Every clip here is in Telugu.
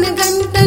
ಗಂಟ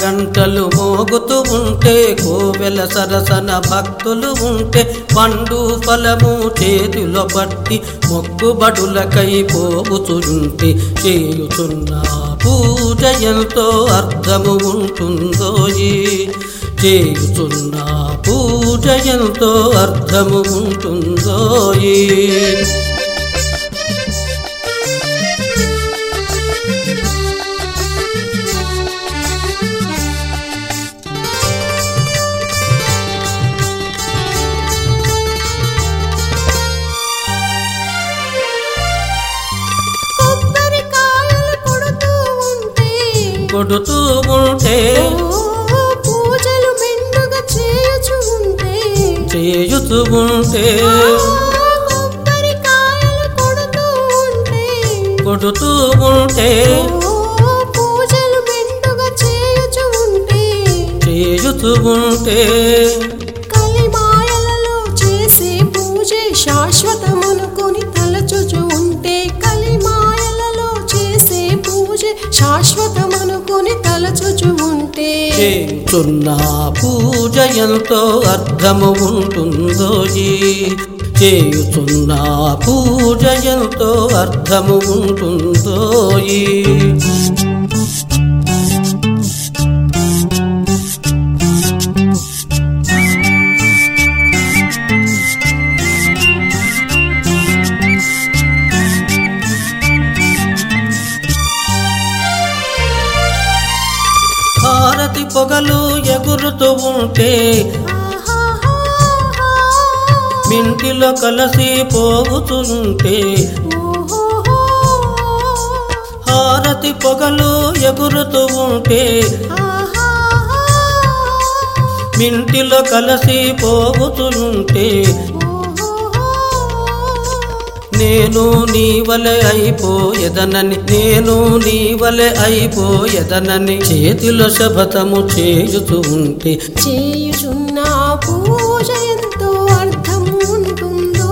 గంటలు మోగుతూ ఉంటే కోవెల సరసన భక్తులు ఉంటే పండు ఫలము చేతిలో పట్టి మొక్కుబడులకై పోగుతుంటే చేయుచున్న పూజ ఎంతో అర్థము ఉంటుందో చేయుచున్న పూజ ఎంతో అర్థము ఉంటుందో కొడుతూ ఉంటే పూజలు మెండుగా చేయుచు ఉంటే చేయుతూ ఉంటే కొడుతూ ఉంటే పూజలు మెండుగా చేయుచు ఉంటే చేయుతూ ఉంటే కలిమాయలలో చేసే పూజే శాశ్వతమనుకొని శాశ్వతమనుకొని తలచుచు ఉంటే చేయుచున్న పూజ ఎంతో అర్థము ఉంటుందో ఈ పూజ ఎంతో అర్థము ఉంటుందో పొగలు ఎగురుతూ ఉంటే ఆహాహాహా. మింటిలో కలిసి పోగుతుంటే హారతి పొగలు ఎగురుతూ ఉంటే ఆహాహాహా. మింటిలో కలిసి పోగుతుంటే నేను నీ వలె అయిపోయేదనని నేను నీ వలె అయిపోయేదనని చేతిలో శపథము చేయుతూ ఉంటే చేయుచున్న పూజ ఎంతో అర్థం ఉంటుందో.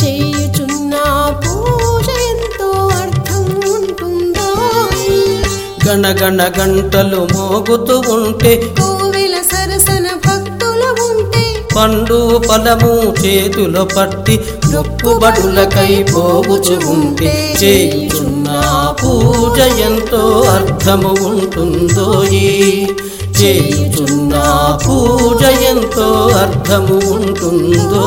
చేయుచున్న పూజ ఎంతో అర్థం ఉంటుందో ఈ. గణగణ గంటలు మోగుతూ ఉంటే పండు ఫలము చేతిలో పట్టి మొక్కుబడులకై పోగుచు ఉంటే చేయుచున్న పూజ ఎంతో అర్థము ఉంటుందో ఈ? చేయుచున్న పూజ ఎంతో అర్థము ఉంటుందో